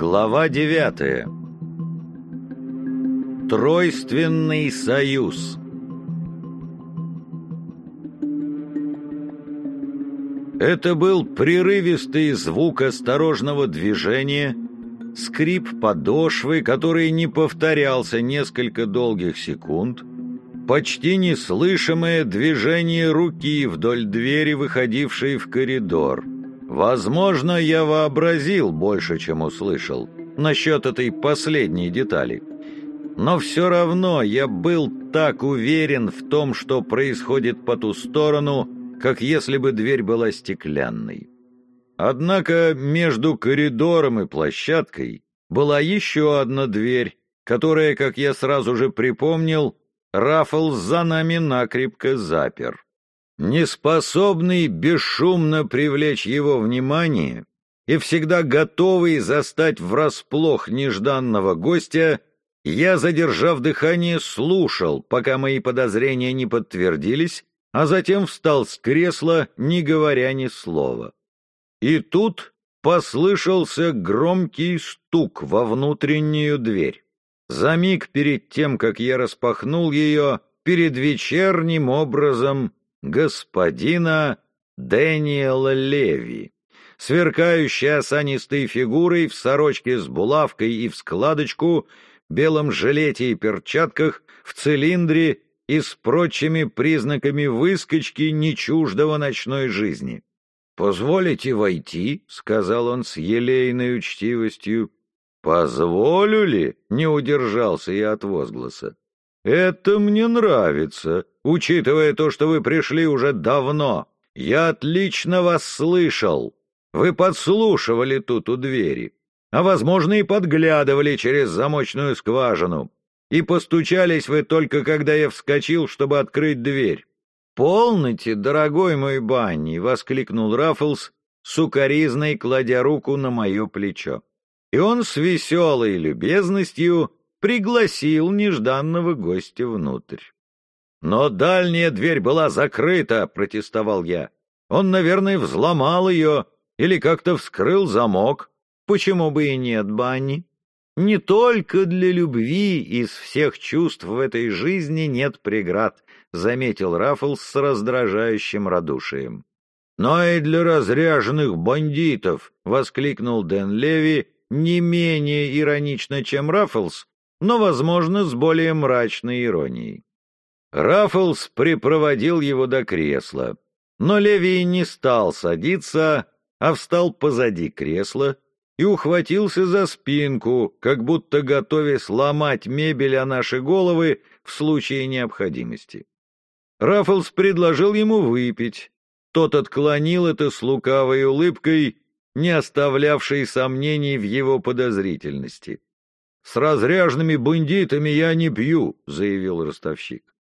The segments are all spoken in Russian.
Глава девятая. Тройственный союз. Это был прерывистый звук осторожного движения, скрип подошвы, который не повторялся несколько долгих секунд, почти неслышимое движение руки вдоль двери, выходившей в коридор — Возможно, я вообразил больше, чем услышал, насчет этой последней детали. Но все равно я был так уверен в том, что происходит по ту сторону, как если бы дверь была стеклянной. Однако между коридором и площадкой была еще одна дверь, которая, как я сразу же припомнил, Раффлс за нами накрепко запер неспособный бесшумно привлечь его внимание и всегда готовый застать врасплох нежданного гостя, я, задержав дыхание, слушал, пока мои подозрения не подтвердились, а затем встал с кресла, не говоря ни слова. И тут послышался громкий стук во внутреннюю дверь. За миг перед тем, как я распахнул ее, перед вечерним образом господина Дэниела Леви, сверкающий осанистой фигурой в сорочке с булавкой и в складочку, белом жилете и перчатках, в цилиндре и с прочими признаками выскочки нечуждого ночной жизни. «Позволите войти?» — сказал он с елейной учтивостью. «Позволю ли?» — не удержался я от возгласа. «Это мне нравится, учитывая то, что вы пришли уже давно. Я отлично вас слышал. Вы подслушивали тут у двери, а, возможно, и подглядывали через замочную скважину. И постучались вы только, когда я вскочил, чтобы открыть дверь. «Полноте, дорогой мой Банни!» — воскликнул Раффлс, сукоризной кладя руку на мое плечо. И он с веселой любезностью пригласил нежданного гостя внутрь. «Но дальняя дверь была закрыта», — протестовал я. «Он, наверное, взломал ее или как-то вскрыл замок. Почему бы и нет, Банни? Не только для любви из всех чувств в этой жизни нет преград», — заметил Раффлс с раздражающим радушием. «Но и для разряженных бандитов», — воскликнул Дэн Леви, не менее иронично, чем Раффлс, но, возможно, с более мрачной иронией. Раффлс припроводил его до кресла, но Леви не стал садиться, а встал позади кресла и ухватился за спинку, как будто готовясь сломать мебель о наши головы в случае необходимости. Раффлс предложил ему выпить. Тот отклонил это с лукавой улыбкой, не оставлявшей сомнений в его подозрительности. «С разряженными бандитами я не пью», — заявил ростовщик.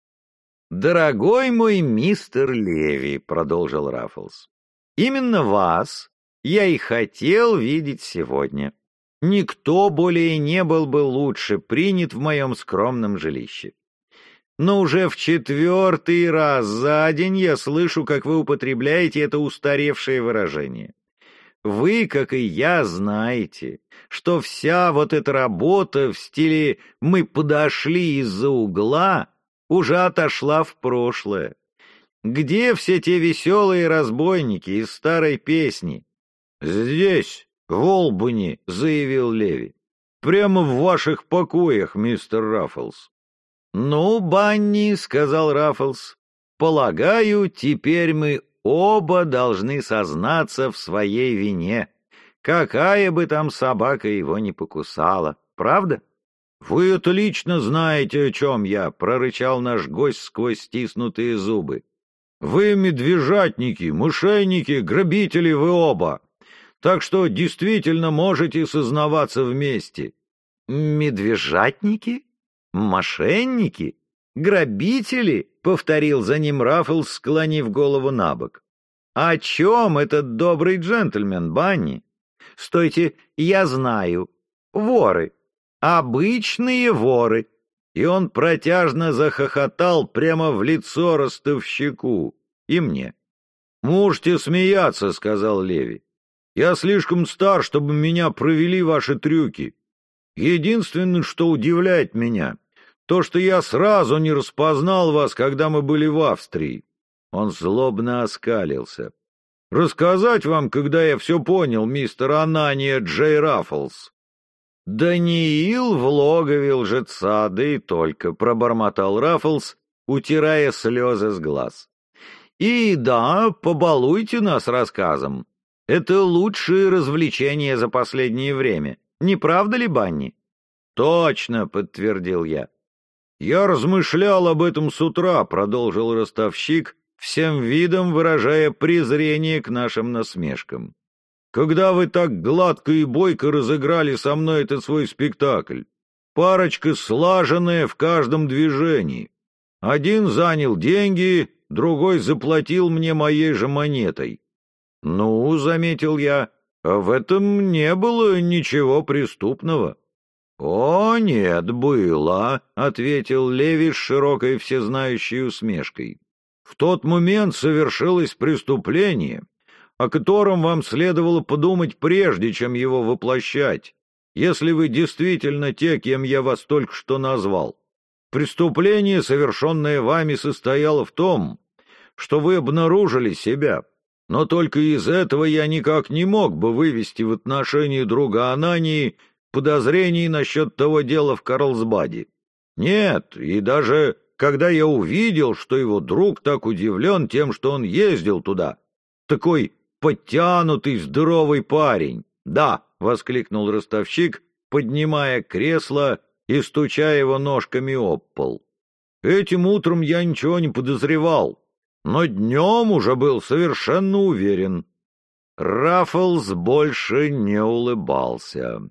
«Дорогой мой мистер Леви», — продолжил Раффлс, — «именно вас я и хотел видеть сегодня. Никто более не был бы лучше принят в моем скромном жилище. Но уже в четвертый раз за день я слышу, как вы употребляете это устаревшее выражение. Вы, как и я, знаете, что вся вот эта работа в стиле «мы подошли из-за угла» уже отошла в прошлое. Где все те веселые разбойники из старой песни? «Здесь, в Олбуне», — заявил Леви. «Прямо в ваших покоях, мистер Раффлс». «Ну, Банни», — сказал Раффлс, — «полагаю, теперь мы Оба должны сознаться в своей вине. Какая бы там собака его не покусала, правда? — Вы отлично знаете, о чем я, — прорычал наш гость сквозь стиснутые зубы. — Вы медвежатники, мышенники, грабители вы оба. Так что действительно можете сознаваться вместе. — Медвежатники? Мошенники? Грабители? повторил за ним Раффл, склонив голову на бок. «О чем этот добрый джентльмен, Банни? Стойте, я знаю. Воры. Обычные воры». И он протяжно захохотал прямо в лицо ростовщику. И мне. «Можете смеяться», — сказал Леви. Я слишком стар, чтобы меня провели ваши трюки. Единственное, что удивляет меня, то, что я сразу не распознал вас, когда мы были в Австрии. Он злобно оскалился. Рассказать вам, когда я все понял, мистер Анания Джей Раффлс. «Даниил в логове лжеца, да и только», — пробормотал Раффлс, утирая слезы с глаз. «И да, побалуйте нас рассказом. Это лучшее развлечение за последнее время. Не правда ли, Банни?» «Точно», — подтвердил я. «Я размышлял об этом с утра», — продолжил ростовщик, всем видом выражая презрение к нашим насмешкам. «Когда вы так гладко и бойко разыграли со мной этот свой спектакль, парочка слаженная в каждом движении. Один занял деньги, другой заплатил мне моей же монетой. «Ну, — заметил я, — в этом не было ничего преступного». «О, нет, было», — ответил Леви с широкой всезнающей усмешкой. «В тот момент совершилось преступление, о котором вам следовало подумать прежде, чем его воплощать, если вы действительно те, кем я вас только что назвал. Преступление, совершенное вами, состояло в том, что вы обнаружили себя, но только из этого я никак не мог бы вывести в отношении друга Анании подозрений насчет того дела в Карлсбаде. Нет, и даже когда я увидел, что его друг так удивлен тем, что он ездил туда, такой подтянутый, здоровый парень. «Да!» — воскликнул ростовщик, поднимая кресло и стуча его ножками об пол. «Этим утром я ничего не подозревал, но днем уже был совершенно уверен. Раффлс больше не улыбался.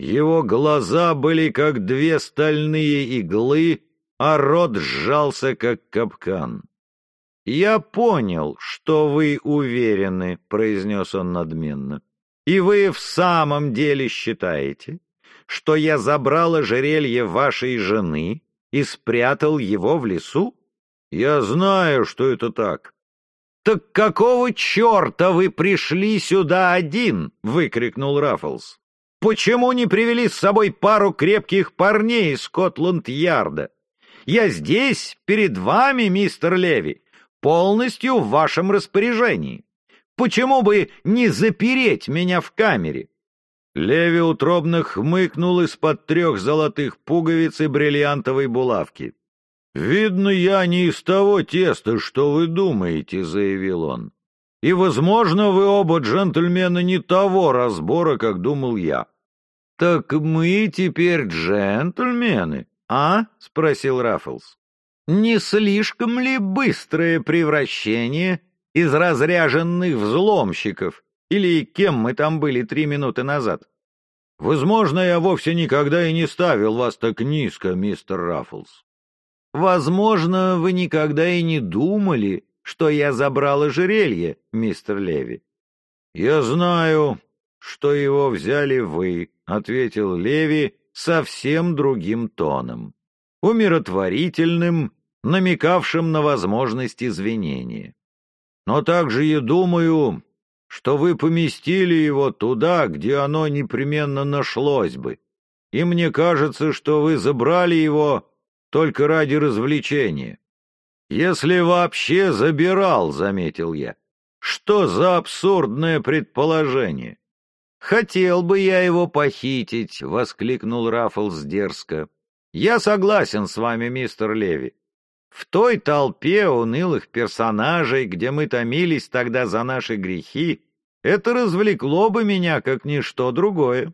Его глаза были как две стальные иглы, а рот сжался, как капкан. «Я понял, что вы уверены», — произнес он надменно. «И вы в самом деле считаете, что я забрал ожерелье вашей жены и спрятал его в лесу?» Я знаю, что это так. «Так какого черта вы пришли сюда один?» — выкрикнул Раффлс. «Почему не привели с собой пару крепких парней из Скотланд-Ярда? Я здесь, перед вами, мистер Леви, полностью в вашем распоряжении. Почему бы не запереть меня в камере?» Леви утробно хмыкнул из-под трех золотых пуговиц и бриллиантовой булавки. «Видно, я не из того теста, что вы думаете», — заявил он. «И, возможно, вы оба джентльмена не того разбора, как думал я». «Так мы теперь джентльмены, а?» — спросил Раффлс. «Не слишком ли быстрое превращение из разряженных взломщиков, или кем мы там были три минуты назад?» «Возможно, я вовсе никогда и не ставил вас так низко, мистер Раффлс. Возможно, вы никогда и не думали, что я забрал ожерелье, мистер Леви. Я знаю, что его взяли вы, ответил Леви совсем другим тоном, умиротворительным, намекавшим на возможность извинения. Но также я думаю, что вы поместили его туда, где оно непременно нашлось бы. И мне кажется, что вы забрали его только ради развлечения. Если вообще забирал, заметил я. Что за абсурдное предположение? Хотел бы я его похитить, воскликнул Раффлс дерзко. Я согласен с вами, мистер Леви. В той толпе унылых персонажей, где мы томились тогда за наши грехи, это развлекло бы меня, как ничто другое.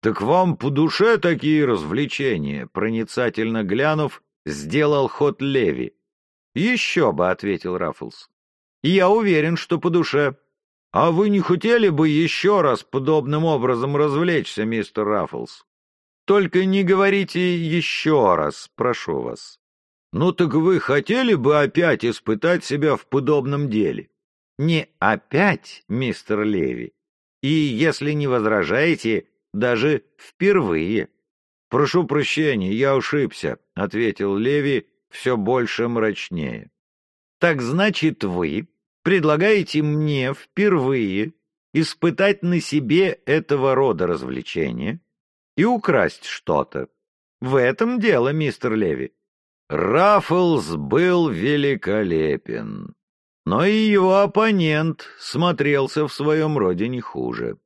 «Так вам по душе такие развлечения?» Проницательно глянув, сделал ход Леви. «Еще бы», — ответил Раффлс. «Я уверен, что по душе. А вы не хотели бы еще раз подобным образом развлечься, мистер Раффлс? Только не говорите «еще раз», прошу вас. Ну так вы хотели бы опять испытать себя в подобном деле?» «Не опять, мистер Леви. И, если не возражаете, даже впервые. «Прошу прощения, я ошибся», — ответил Леви все больше мрачнее. «Так значит, вы предлагаете мне впервые испытать на себе этого рода развлечения и украсть что-то. В этом дело, мистер Леви. Раффлс был великолепен, но и его оппонент смотрелся в своем роде не хуже.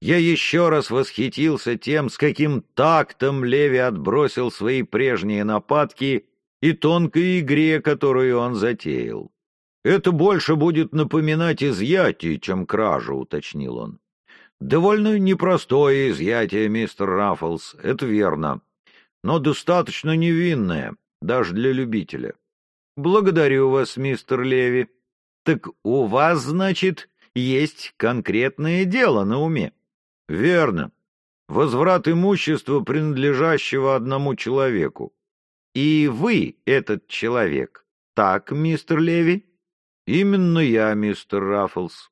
Я еще раз восхитился тем, с каким тактом Леви отбросил свои прежние нападки и тонкой игре, которую он затеял. «Это больше будет напоминать изъятие, чем кражу», — уточнил он. «Довольно непростое изъятие, мистер Раффлс, это верно, но достаточно невинное, даже для любителя. Благодарю вас, мистер Леви. Так у вас, значит, есть конкретное дело на уме?» Верно. Возврат имущества, принадлежащего одному человеку. И вы этот человек. Так, мистер Леви? Именно я, мистер Раффлс.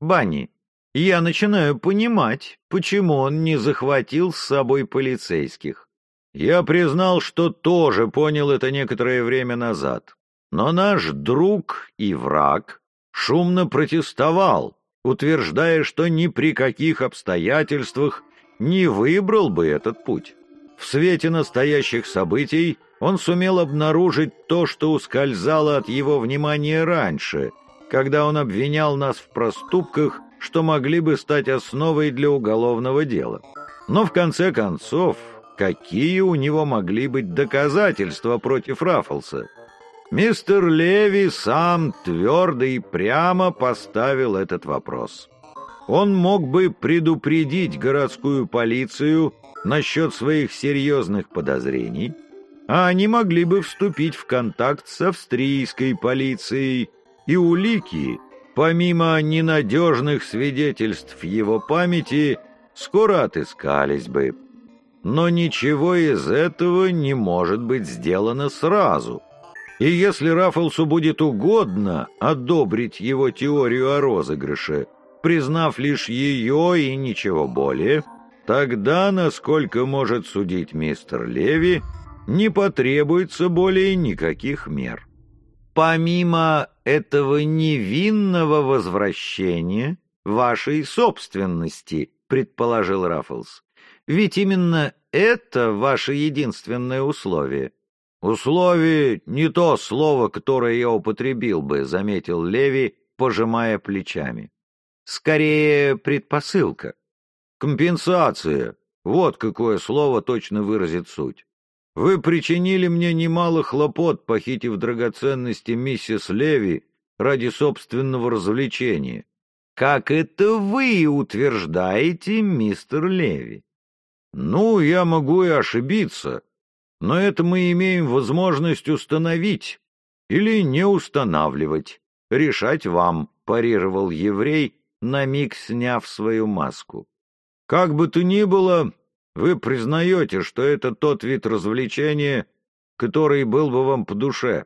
Банни, я начинаю понимать, почему он не захватил с собой полицейских. Я признал, что тоже понял это некоторое время назад. Но наш друг и враг шумно протестовал, утверждая, что ни при каких обстоятельствах не выбрал бы этот путь. В свете настоящих событий он сумел обнаружить то, что ускользало от его внимания раньше, когда он обвинял нас в проступках, что могли бы стать основой для уголовного дела. Но в конце концов, какие у него могли быть доказательства против Раффлса? Мистер Леви сам твердо и прямо поставил этот вопрос. Он мог бы предупредить городскую полицию насчет своих серьезных подозрений, а они могли бы вступить в контакт с австрийской полицией, и улики, помимо ненадежных свидетельств его памяти, скоро отыскались бы. Но ничего из этого не может быть сделано сразу — и если Раффлсу будет угодно одобрить его теорию о розыгрыше, признав лишь ее и ничего более, тогда, насколько может судить мистер Леви, не потребуется более никаких мер. Помимо этого невинного возвращения вашей собственности, предположил Раффлс, ведь именно это ваше единственное условие — «Условие — не то слово, которое я употребил бы», — заметил Леви, пожимая плечами. «Скорее, предпосылка. Компенсация. Вот какое слово точно выразит суть. Вы причинили мне немало хлопот, похитив драгоценности миссис Леви ради собственного развлечения. Как это вы утверждаете, мистер Леви? Ну, я могу и ошибиться, но это мы имеем возможность установить или не устанавливать. Решать вам, парировал еврей, на миг сняв свою маску. Как бы то ни было, вы признаете, что это тот вид развлечения, который был бы вам по душе.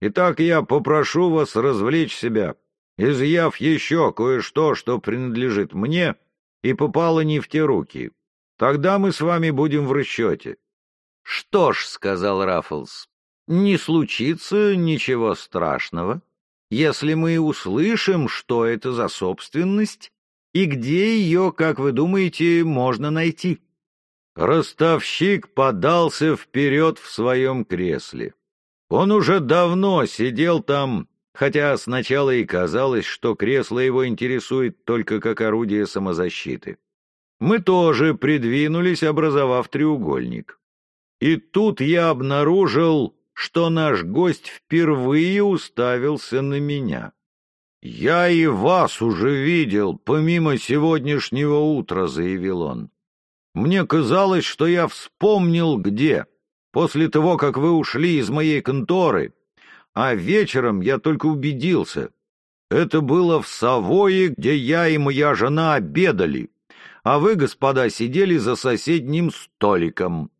Итак, я попрошу вас развлечь себя, изъяв еще кое-что, что принадлежит мне и попало не в те руки. Тогда мы с вами будем в расчете. «Что ж», — сказал Раффлс, — «не случится ничего страшного, если мы услышим, что это за собственность и где ее, как вы думаете, можно найти». Ростовщик подался вперед в своем кресле. Он уже давно сидел там, хотя сначала и казалось, что кресло его интересует только как орудие самозащиты. Мы тоже придвинулись, образовав треугольник. И тут я обнаружил, что наш гость впервые уставился на меня. «Я и вас уже видел, помимо сегодняшнего утра», — заявил он. «Мне казалось, что я вспомнил, где, после того, как вы ушли из моей конторы, а вечером я только убедился. Это было в Савое, где я и моя жена обедали, а вы, господа, сидели за соседним столиком».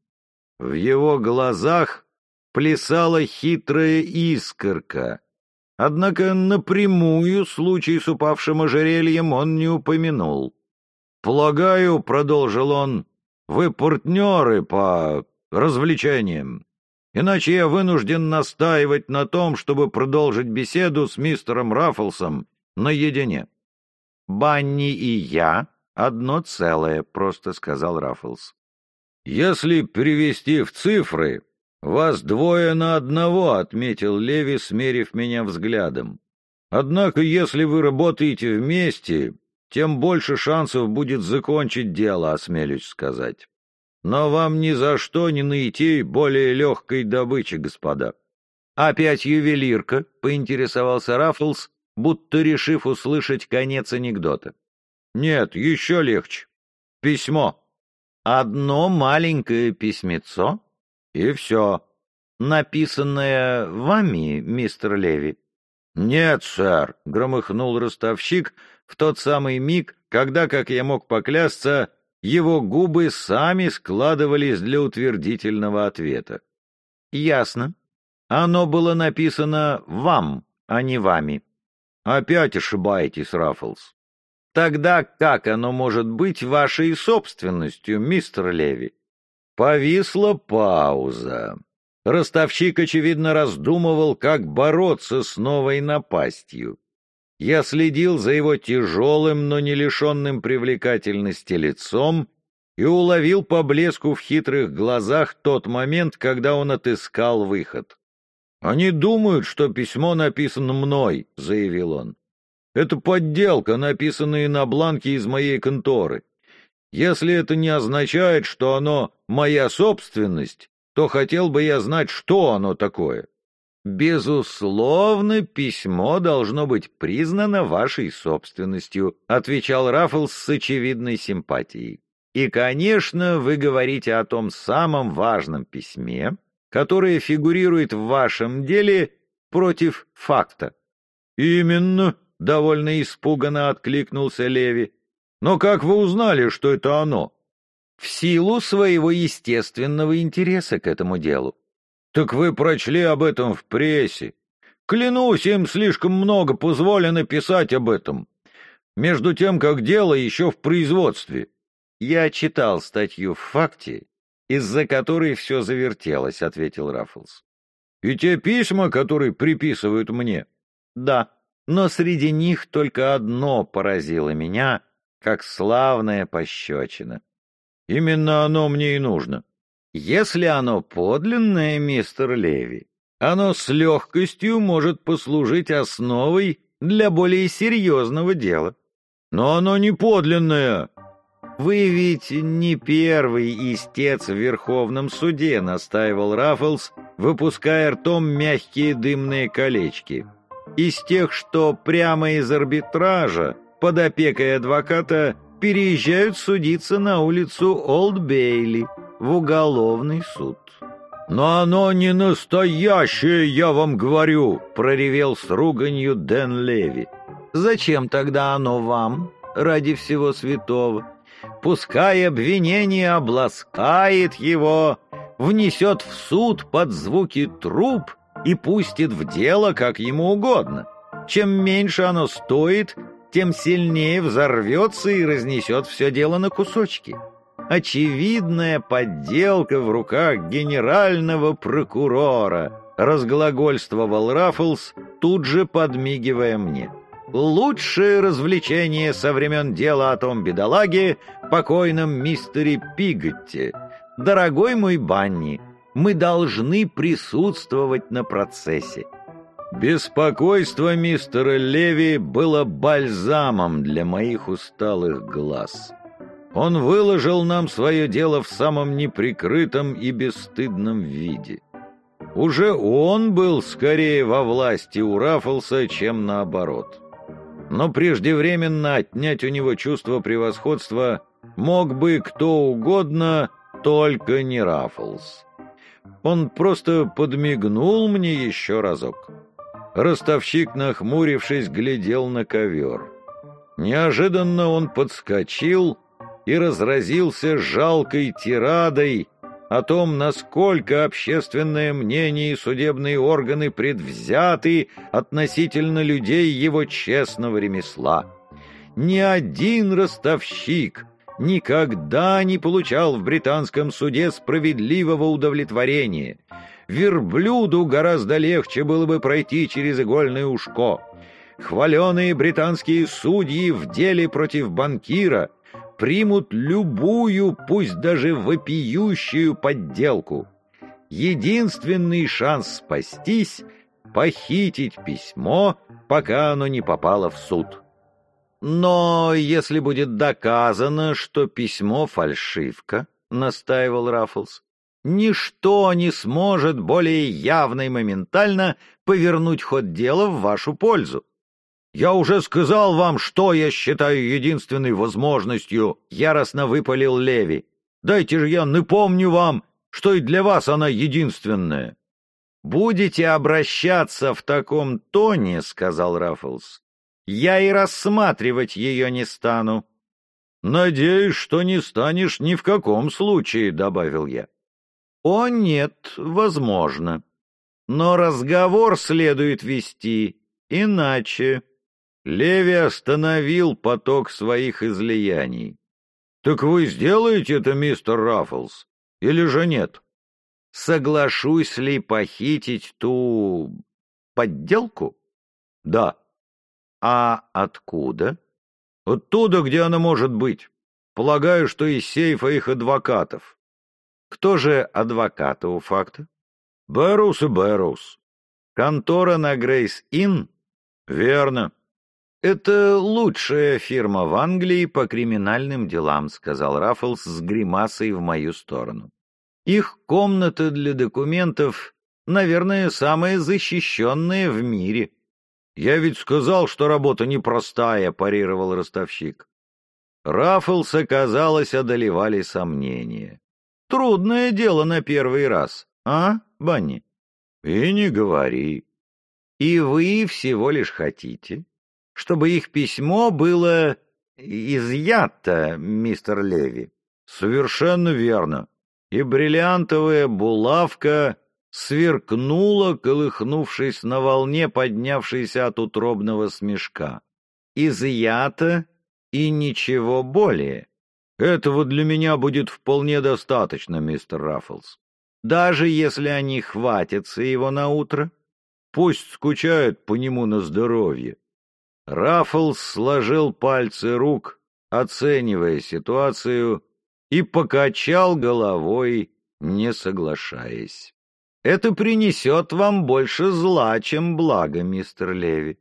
В его глазах плясала хитрая искорка. Однако напрямую случай с упавшим ожерельем он не упомянул. «Полагаю, — продолжил он, — вы партнеры по развлечениям. Иначе я вынужден настаивать на том, чтобы продолжить беседу с мистером Раффлсом наедине». Банни и я — одно целое», — просто сказал Раффлс. «Если перевести в цифры, вас двое на одного», — отметил Леви, смерив меня взглядом. «Однако, если вы работаете вместе, тем больше шансов будет закончить дело, осмелюсь сказать. Но вам ни за что не найти более легкой добычи, господа». «Опять ювелирка?» — поинтересовался Раффлс, будто решив услышать конец анекдота. «Нет, еще легче. Письмо». «Одно маленькое письмецо?» «И все». «Написанное вами, мистер Леви?» «Нет, сэр», — громыхнул ростовщик в тот самый миг, когда, как я мог поклясться, его губы сами складывались для утвердительного ответа. «Ясно. Оно было написано «вам», а не «вами». Опять ошибаетесь, Раффлс. Тогда как оно может быть вашей собственностью, мистер Леви? Повисла пауза. Ростовщик, очевидно, раздумывал, как бороться с новой напастью. Я следил за его тяжелым, но не лишенным привлекательности лицом и уловил по блеску в хитрых глазах тот момент, когда он отыскал выход. «Они думают, что письмо написано мной», — заявил он. «Это подделка, написанная на бланке из моей конторы. Если это не означает, что оно моя собственность, то хотел бы я знать, что оно такое». «Безусловно, письмо должно быть признано вашей собственностью», — отвечал Раффлс с очевидной симпатией. «И, конечно, вы говорите о том самом важном письме, которое фигурирует в вашем деле против факта. «Именно», — довольно испуганно откликнулся Леви. «Но как вы узнали, что это оно?» «В силу своего естественного интереса к этому делу». «Так вы прочли об этом в прессе. Клянусь, им слишком много позволено писать об этом. Между тем, как дело еще в производстве». Я читал статью в «Факте» из-за которой все завертелось», — ответил Раффлс. «И те письма, которые приписывают мне?» «Да, но среди них только одно поразило меня, как славная пощечина. Именно оно мне и нужно. Если оно подлинное, мистер Леви, оно с легкостью может послужить основой для более серьезного дела. Но оно не подлинное, «Вы ведь не первый истец в Верховном суде», — настаивал Раффлс, выпуская ртом мягкие дымные колечки. «Из тех, что прямо из арбитража, под опекой адвоката, переезжают судиться на улицу Олд-Бейли, в уголовный суд». «Но оно не настоящее, я вам говорю!» — проревел с руганью Дэн Леви. «Зачем тогда оно вам, ради всего святого?» пускай обвинение обласкает его, внесет в суд под звуки труп и пустит в дело, как ему угодно. Чем меньше оно стоит, тем сильнее взорвется и разнесет все дело на кусочки. Очевидная подделка в руках генерального прокурора, разглагольствовал Раффлс, тут же подмигивая мне. Лучшее развлечение со времен дела о том бедолаге, покойном мистере Пиготте. Дорогой мой Банни, мы должны присутствовать на процессе. Беспокойство мистера Леви было бальзамом для моих усталых глаз. Он выложил нам свое дело в самом неприкрытом и бесстыдном виде. Уже он был скорее во власти у Раффлса, чем наоборот но преждевременно отнять у него чувство превосходства мог бы кто угодно, только не Раффлс. Он просто подмигнул мне еще разок. Ростовщик, нахмурившись, глядел на ковер. Неожиданно он подскочил и разразился жалкой тирадой, о том, насколько общественное мнение и судебные органы предвзяты относительно людей его честного ремесла. Ни один ростовщик никогда не получал в британском суде справедливого удовлетворения. Верблюду гораздо легче было бы пройти через игольное ушко. Хваленые британские судьи в деле против банкира примут любую, пусть даже вопиющую подделку. Единственный шанс спастись — похитить письмо, пока оно не попало в суд. Но если будет доказано, что письмо — фальшивка, — настаивал Раффлс, — ничто не сможет более явно и моментально повернуть ход дела в вашу пользу. «Я уже сказал вам, что я считаю единственной возможностью», — яростно выпалил Леви. «Дайте же я напомню вам, что и для вас она единственная». «Будете обращаться в таком тоне», — сказал Раффлс, — «я и рассматривать ее не стану». «Надеюсь, что не станешь ни в каком случае», — добавил я. «О, нет, возможно. Но разговор следует вести иначе». Леви остановил поток своих излияний. «Так вы сделаете это, мистер Раффлс, или же нет?» «Соглашусь ли похитить ту... подделку?» «Да». «А откуда?» «Оттуда, где она может быть. Полагаю, что из сейфа их адвокатов». «Кто же адвокаты у факта?» «Бэрус и Бэрус». «Контора на Грейс-Инн?» «Верно». «Это лучшая фирма в Англии по криминальным делам», — сказал Раффлс с гримасой в мою сторону. «Их комната для документов, наверное, самая защищенная в мире». «Я ведь сказал, что работа непростая», — парировал ростовщик. Раффлса, казалось, одолевали сомнения. «Трудное дело на первый раз, а, Банни?» «И не говори». «И вы всего лишь хотите, чтобы их письмо было изъято, мистер Леви. Совершенно верно. И бриллиантовая булавка сверкнула, колыхнувшись на волне, поднявшейся от утробного смешка. Изъято и ничего более. Этого для меня будет вполне достаточно, мистер Раффлс. Даже если они хватятся его на утро, пусть скучают по нему на здоровье. Раффлс сложил пальцы рук, оценивая ситуацию, и покачал головой, не соглашаясь. «Это принесет вам больше зла, чем благо, мистер Леви.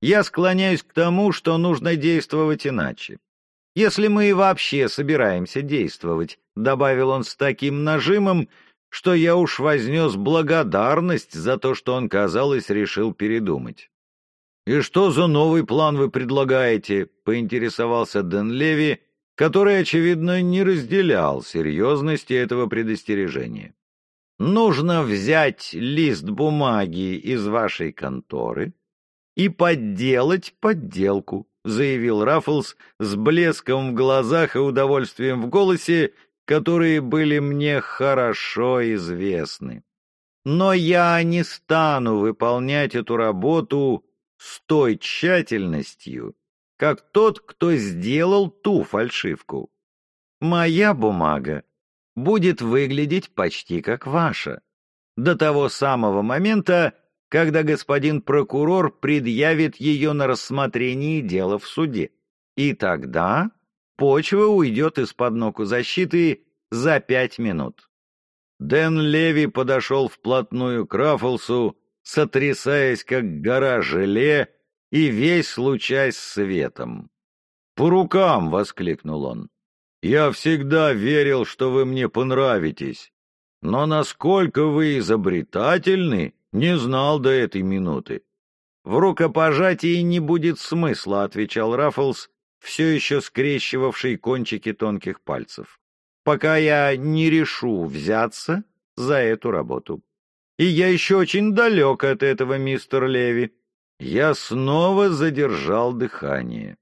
Я склоняюсь к тому, что нужно действовать иначе. Если мы и вообще собираемся действовать», — добавил он с таким нажимом, что я уж вознес благодарность за то, что он, казалось, решил передумать. «И что за новый план вы предлагаете?» — поинтересовался Дэн Леви, который, очевидно, не разделял серьезности этого предостережения. «Нужно взять лист бумаги из вашей конторы и подделать подделку», — заявил Раффлс с блеском в глазах и удовольствием в голосе, которые были мне хорошо известны. «Но я не стану выполнять эту работу с той тщательностью, как тот, кто сделал ту фальшивку. Моя бумага будет выглядеть почти как ваша, до того самого момента, когда господин прокурор предъявит ее на рассмотрении дела в суде. И тогда почва уйдет из-под ног у защиты за пять минут. Дэн Леви подошел вплотную к Раффлсу сотрясаясь, как гора желе, и весь лучась светом. «По рукам!» — воскликнул он. «Я всегда верил, что вы мне понравитесь, но насколько вы изобретательны, не знал до этой минуты». «В рукопожатии не будет смысла», — отвечал Раффлс, все еще скрещивавший кончики тонких пальцев, «пока я не решу взяться за эту работу». И я еще очень далек от этого, мистер Леви. Я снова задержал дыхание.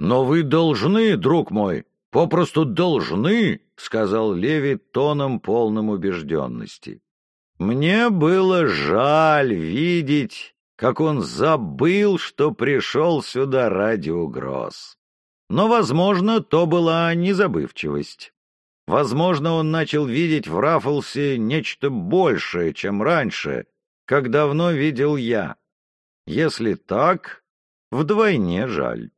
«Но вы должны, друг мой, попросту должны», — сказал Леви тоном полным убежденности. Мне было жаль видеть, как он забыл, что пришел сюда ради угроз. Но, возможно, то была незабывчивость. Возможно, он начал видеть в Раффлсе нечто большее, чем раньше, как давно видел я. Если так, Вдвойне жаль.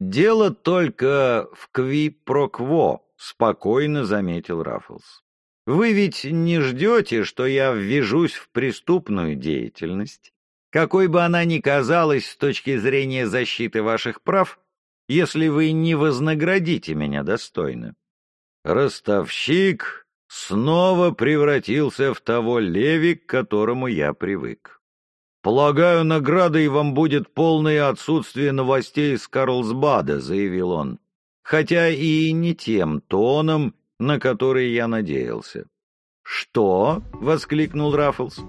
Дело только в кви-про-кво, спокойно заметил Раффлс. Вы ведь не ждете, что я ввяжусь в преступную деятельность, какой бы она ни казалась с точки зрения защиты ваших прав, если вы не вознаградите меня достойно. Ростовщик снова превратился в того Леви, к которому я привык. «Полагаю, наградой вам будет полное отсутствие новостей из Карлсбада», — заявил он, хотя и не тем тоном, на который я надеялся. «Что?» — воскликнул Раффлс.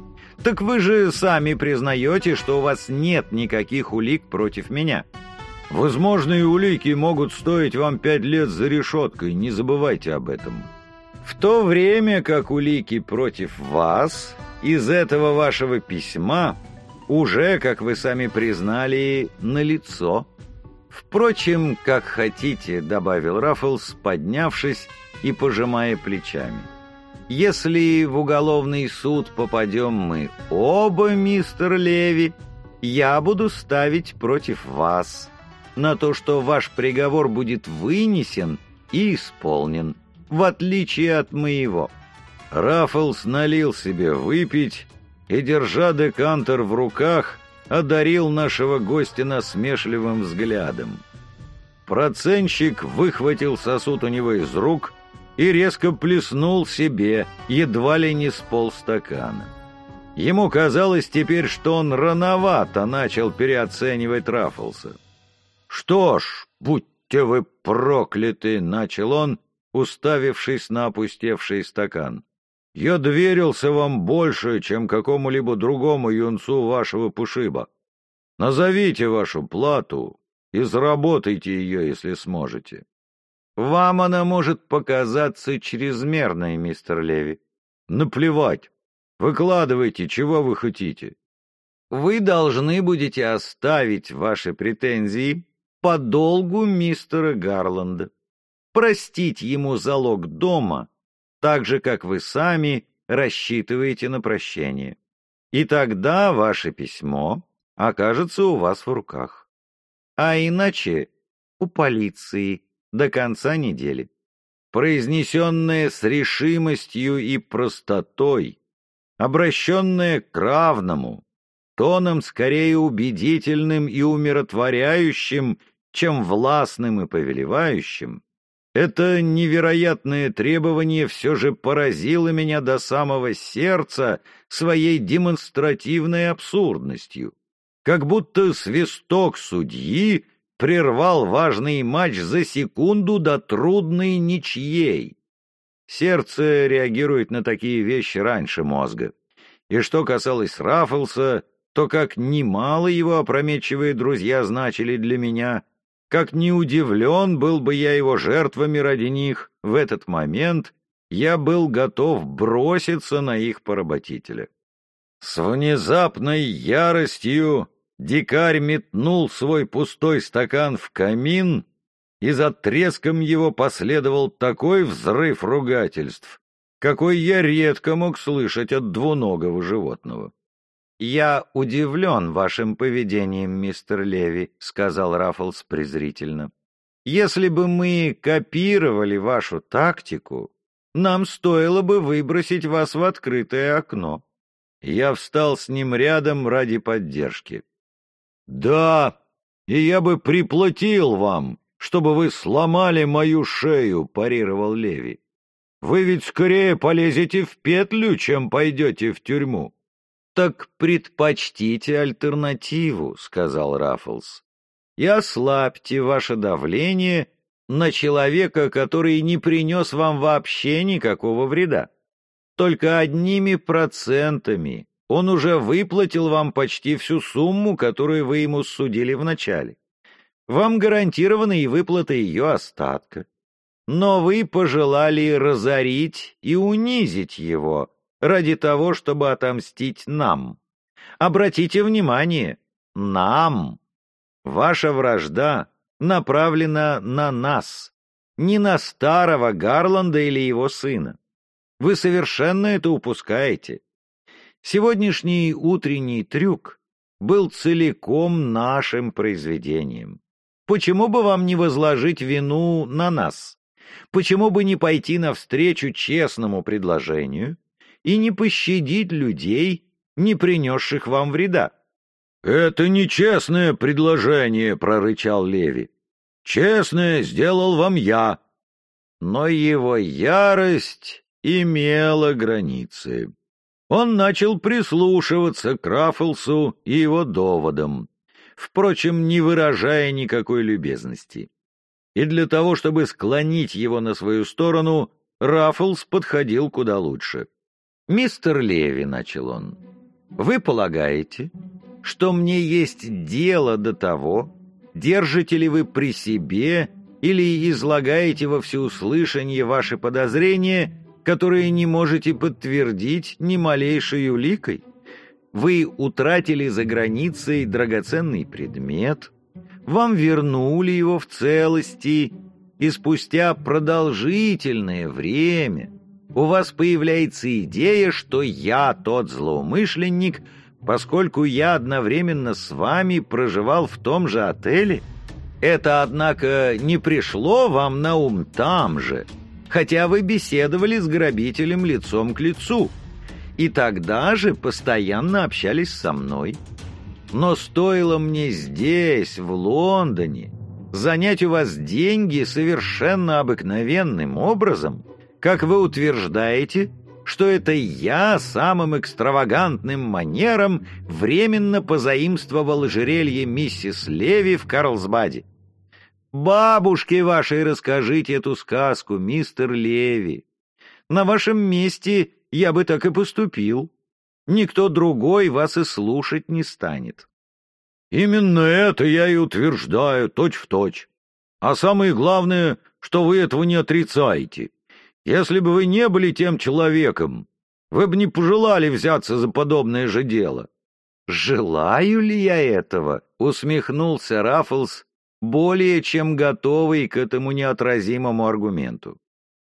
«Так вы же сами признаете, что у вас нет никаких улик против меня». «Возможные улики могут стоить вам пять лет за решеткой, не забывайте об этом». «В то время как улики против вас из этого вашего письма уже, как вы сами признали, налицо». «Впрочем, как хотите», — добавил Раффлс, поднявшись и пожимая плечами. Если в уголовный суд попадем мы оба, мистер Леви, я буду ставить против вас на то, что ваш приговор будет вынесен и исполнен, в отличие от моего». Раффлс налил себе выпить и, держа декантер в руках, одарил нашего гостя насмешливым взглядом. Проценщик выхватил сосуд у него из рук и резко плеснул себе, едва ли не с полстакана. Ему казалось теперь, что он рановато начал переоценивать Раффлса. «Что ж, будьте вы прокляты!» — начал он, уставившись на опустевший стакан. «Я доверился вам больше, чем какому-либо другому юнцу вашего пушиба. Назовите вашу плату и заработайте ее, если сможете». Вам она может показаться чрезмерной, мистер Леви. Наплевать. Выкладывайте, чего вы хотите. Вы должны будете оставить ваши претензии по долгу мистера Гарланда. Простить ему залог дома, так же, как вы сами рассчитываете на прощение. И тогда ваше письмо окажется у вас в руках. А иначе у полиции до конца недели. Произнесенное с решимостью и простотой, обращенное к равному, тоном скорее убедительным и умиротворяющим, чем властным и повелевающим, это невероятное требование все же поразило меня до самого сердца своей демонстративной абсурдностью, как будто свисток судьи прервал важный матч за секунду до трудной ничьей. Сердце реагирует на такие вещи раньше мозга. И что касалось Раффлса, то как немало его опрометчивые друзья значили для меня, как не удивлен был бы я его жертвами ради них, в этот момент я был готов броситься на их поработителя. С внезапной яростью Дикарь метнул свой пустой стакан в камин, и за треском его последовал такой взрыв ругательств, какой я редко мог слышать от двуногого животного. «Я удивлен вашим поведением, мистер Леви», — сказал Раффлс презрительно. «Если бы мы копировали вашу тактику, нам стоило бы выбросить вас в открытое окно». Я встал с ним рядом ради поддержки. «Да, и я бы приплатил вам, чтобы вы сломали мою шею», — парировал Леви. «Вы ведь скорее полезете в петлю, чем пойдете в тюрьму». «Так предпочтите альтернативу», — сказал Раффлс. «И ослабьте ваше давление на человека, который не принес вам вообще никакого вреда. Только одними процентами он уже выплатил вам почти всю сумму, которую вы ему судили вначале. Вам гарантирована и выплата ее остатка. Но вы пожелали разорить и унизить его ради того, чтобы отомстить нам. Обратите внимание, нам. Ваша вражда направлена на нас, не на старого Гарланда или его сына. Вы совершенно это упускаете. Сегодняшний утренний трюк был целиком нашим произведением. Почему бы вам не возложить вину на нас? Почему бы не пойти навстречу честному предложению и не пощадить людей, не принесших вам вреда? — Это нечестное предложение, — прорычал Леви. — Честное сделал вам я. Но его ярость имела границы. Он начал прислушиваться к Раффлсу и его доводам, впрочем, не выражая никакой любезности. И для того, чтобы склонить его на свою сторону, Раффлс подходил куда лучше. «Мистер Леви», — начал он, — «вы полагаете, что мне есть дело до того, держите ли вы при себе или излагаете во всеуслышание ваши подозрения которые не можете подтвердить ни малейшей уликой. Вы утратили за границей драгоценный предмет, вам вернули его в целости, и спустя продолжительное время у вас появляется идея, что я тот злоумышленник, поскольку я одновременно с вами проживал в том же отеле. Это, однако, не пришло вам на ум там же, хотя вы беседовали с грабителем лицом к лицу, и тогда же постоянно общались со мной. Но стоило мне здесь, в Лондоне, занять у вас деньги совершенно обыкновенным образом, как вы утверждаете, что это я самым экстравагантным манером временно позаимствовал ожерелье миссис Леви в Карлсбаде. Бабушке вашей расскажите эту сказку, мистер Леви. На вашем месте я бы так и поступил. Никто другой вас и слушать не станет. Именно это я и утверждаю, точь-в-точь. Точь. А самое главное, что вы этого не отрицаете. Если бы вы не были тем человеком, вы бы не пожелали взяться за подобное же дело. «Желаю ли я этого?» — усмехнулся Раффлс, более чем готовый к этому неотразимому аргументу.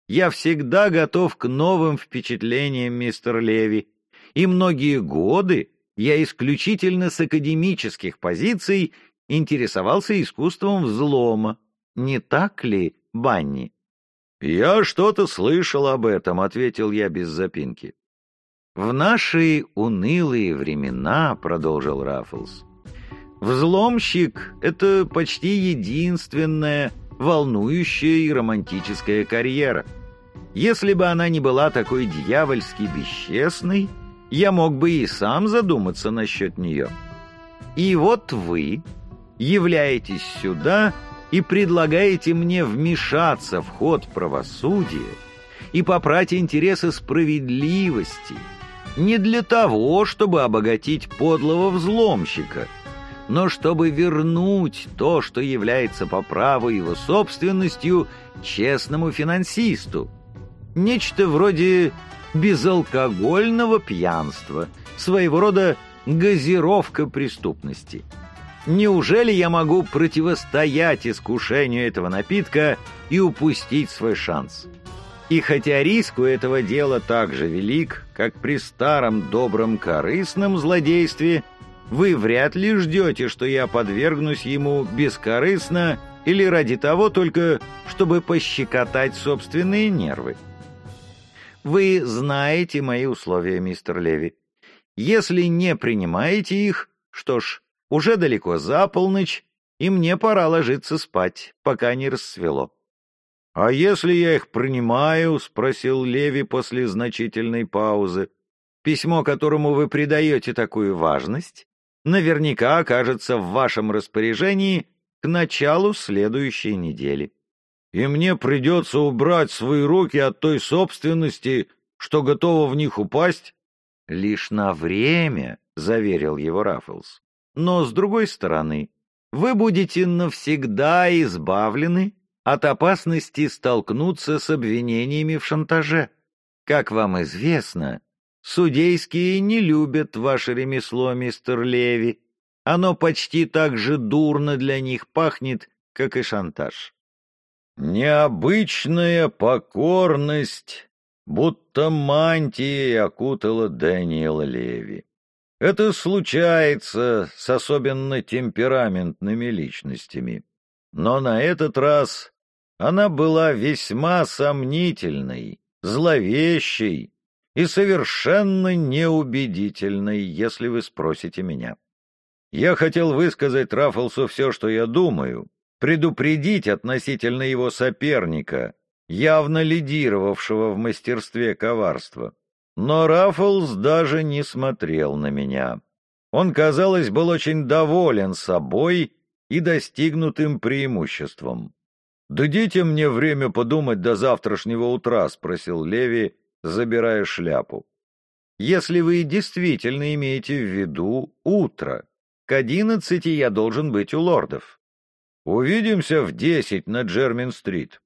Я всегда готов к новым впечатлениям, мистер Леви, и многие годы я исключительно с академических позиций интересовался искусством взлома. Не так ли, Банни? «Я что-то слышал об этом», — ответил я без запинки. «В наши унылые времена», — продолжил Раффлс, Взломщик — это почти единственная волнующая и романтическая карьера. Если бы она не была такой дьявольски бесчестной, я мог бы и сам задуматься насчет нее. И вот вы являетесь сюда и предлагаете мне вмешаться в ход правосудия и попрать интересы справедливости не для того, чтобы обогатить подлого взломщика — но чтобы вернуть то, что является по праву его собственностью, честному финансисту. Нечто вроде безалкогольного пьянства, своего рода газировка преступности. Неужели я могу противостоять искушению этого напитка и упустить свой шанс? И хотя риск у этого дела так же велик, как при старом добром корыстном злодействе, вы вряд ли ждете, что я подвергнусь ему бескорыстно или ради того только, чтобы пощекотать собственные нервы. Вы знаете мои условия, мистер Леви. Если не принимаете их, что ж, уже далеко за полночь, и мне пора ложиться спать, пока не рассвело. — А если я их принимаю? — спросил Леви после значительной паузы. — Письмо, которому вы придаете такую важность, наверняка окажется в вашем распоряжении к началу следующей недели. И мне придется убрать свои руки от той собственности, что готова в них упасть? — Лишь на время, — заверил его Раффлс. — Но, с другой стороны, вы будете навсегда избавлены от опасности столкнуться с обвинениями в шантаже. Как вам известно, Судейские не любят ваше ремесло, мистер Леви. Оно почти так же дурно для них пахнет, как и шантаж. Необычная покорность, будто мантией окутала Дэниела Леви. Это случается с особенно темпераментными личностями. Но на этот раз она была весьма сомнительной, зловещей и совершенно неубедительной, если вы спросите меня. Я хотел высказать Раффлсу все, что я думаю, предупредить относительно его соперника, явно лидировавшего в мастерстве коварства. Но Раффлс даже не смотрел на меня. Он, казалось, был очень доволен собой и достигнутым преимуществом. «Дадите мне время подумать до завтрашнего утра», — спросил Леви, забирая шляпу. «Если вы действительно имеете в виду утро, к одиннадцати я должен быть у лордов». «Увидимся в десять на Джермин-стрит».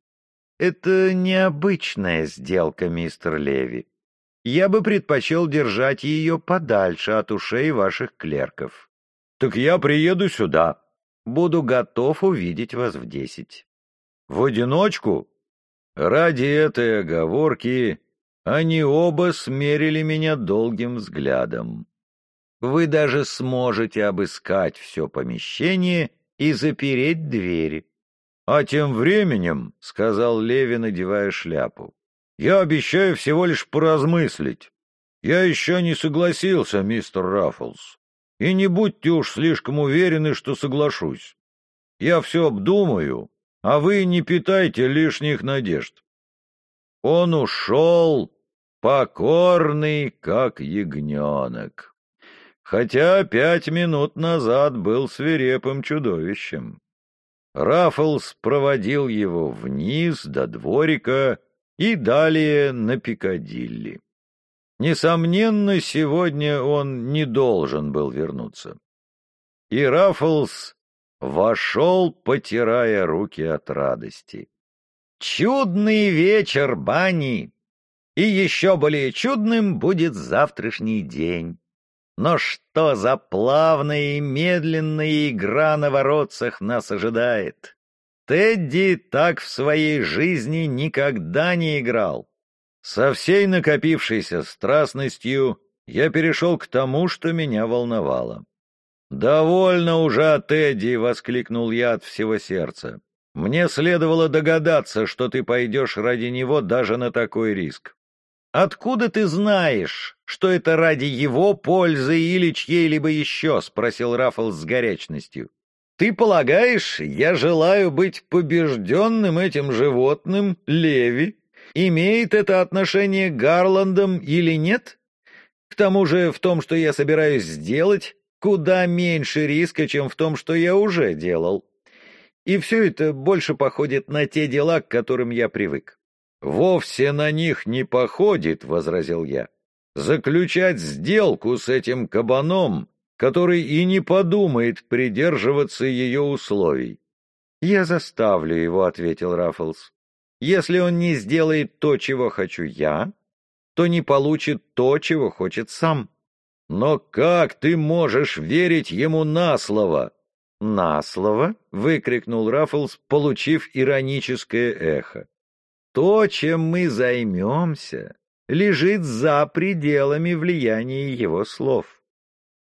«Это необычная сделка, мистер Леви. Я бы предпочел держать ее подальше от ушей ваших клерков». «Так я приеду сюда. Буду готов увидеть вас в десять». В одиночку? Ради этой оговорки они оба смерили меня долгим взглядом. Вы даже сможете обыскать все помещение и запереть двери. А тем временем, — сказал Леви, надевая шляпу, — я обещаю всего лишь поразмыслить. Я еще не согласился, мистер Раффлс. И не будьте уж слишком уверены, что соглашусь. Я все обдумаю а вы не питайте лишних надежд. Он ушел, покорный, как ягненок, хотя пять минут назад был свирепым чудовищем. Раффлс проводил его вниз до дворика и далее на Пикадилли. Несомненно, сегодня он не должен был вернуться. И Раффлс вошел, потирая руки от радости. «Чудный вечер, Бани! И еще более чудным будет завтрашний день. Но что за плавная и медленная игра на воротцах нас ожидает? Тедди так в своей жизни никогда не играл. Со всей накопившейся страстностью я перешел к тому, что меня волновало. «Довольно уже, Тедди!» — воскликнул я от всего сердца. «Мне следовало догадаться, что ты пойдешь ради него даже на такой риск». «Откуда ты знаешь, что это ради его пользы или чьей-либо еще?» — спросил Раффл с горячностью. «Ты полагаешь, я желаю быть побежденным этим животным, Леви? Имеет это отношение к Гарландам или нет? К тому же в том, что я собираюсь сделать, куда меньше риска, чем в том, что я уже делал. И все это больше походит на те дела, к которым я привык. «Вовсе на них не походит», — возразил я. «Заключать сделку с этим кабаном, который и не подумает придерживаться ее условий». «Я заставлю его», — ответил Раффлс. «Если он не сделает то, чего хочу я, то не получит то, чего хочет сам». «Но как ты можешь верить ему на слово?» «На слово?» — выкрикнул Раффлс, получив ироническое эхо. «То, чем мы займемся, лежит за пределами влияния его слов.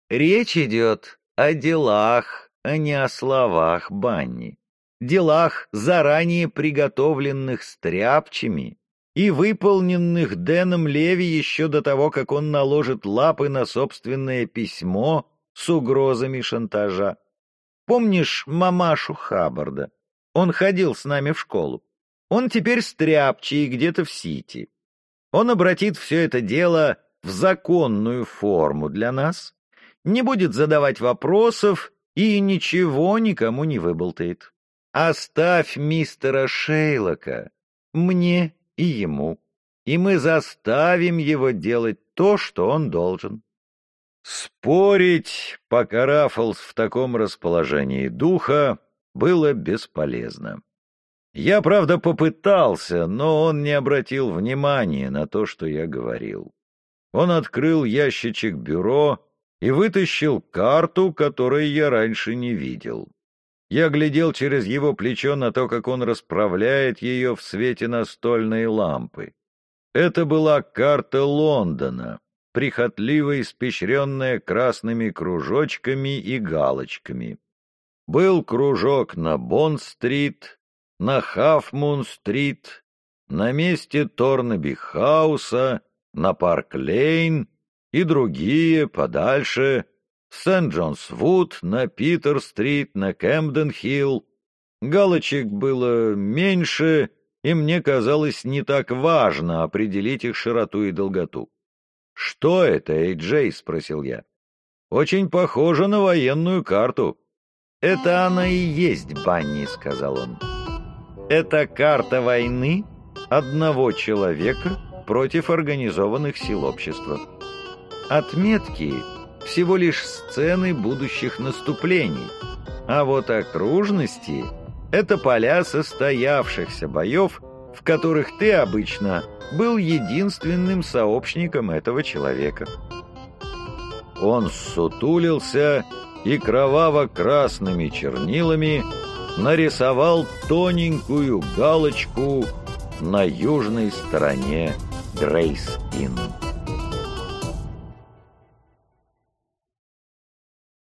Речь идет о делах, а не о словах Банни, делах, заранее приготовленных стряпчими, и выполненных Дэном Леви еще до того, как он наложит лапы на собственное письмо с угрозами шантажа. Помнишь мамашу Хаббарда? Он ходил с нами в школу. Он теперь стряпчий где-то в Сити. Он обратит все это дело в законную форму для нас, не будет задавать вопросов и ничего никому не выболтает. Оставь мистера Шейлока мне и ему, и мы заставим его делать то, что он должен. Спорить, пока Раффлс в таком расположении духа, было бесполезно. Я, правда, попытался, но он не обратил внимания на то, что я говорил. Он открыл ящичек бюро и вытащил карту, которую я раньше не видел. Я глядел через его плечо на то, как он расправляет ее в свете настольной лампы. Это была карта Лондона, прихотливо испещренная красными кружочками и галочками. Был кружок на Бонд-стрит, на Хафмун-стрит, на месте Торнби-хауса, на Парк-лейн и другие подальше, Сент-Джонс-Вуд, на Питер-стрит, на Кэмден-хилл. Галочек было меньше, и мне казалось не так важно определить их широту и долготу. «Что это, Эй-Джей?» — спросил я. «Очень похоже на военную карту». «Это она и есть, Банни», — сказал он. «Это карта войны одного человека против организованных сил общества. Отметки — всего лишь сцены будущих наступлений, а вот окружности — это поля состоявшихся боев, в которых ты обычно был единственным сообщником этого человека. Он сутулился и кроваво-красными чернилами нарисовал тоненькую галочку на южной стороне Грейс-Инн.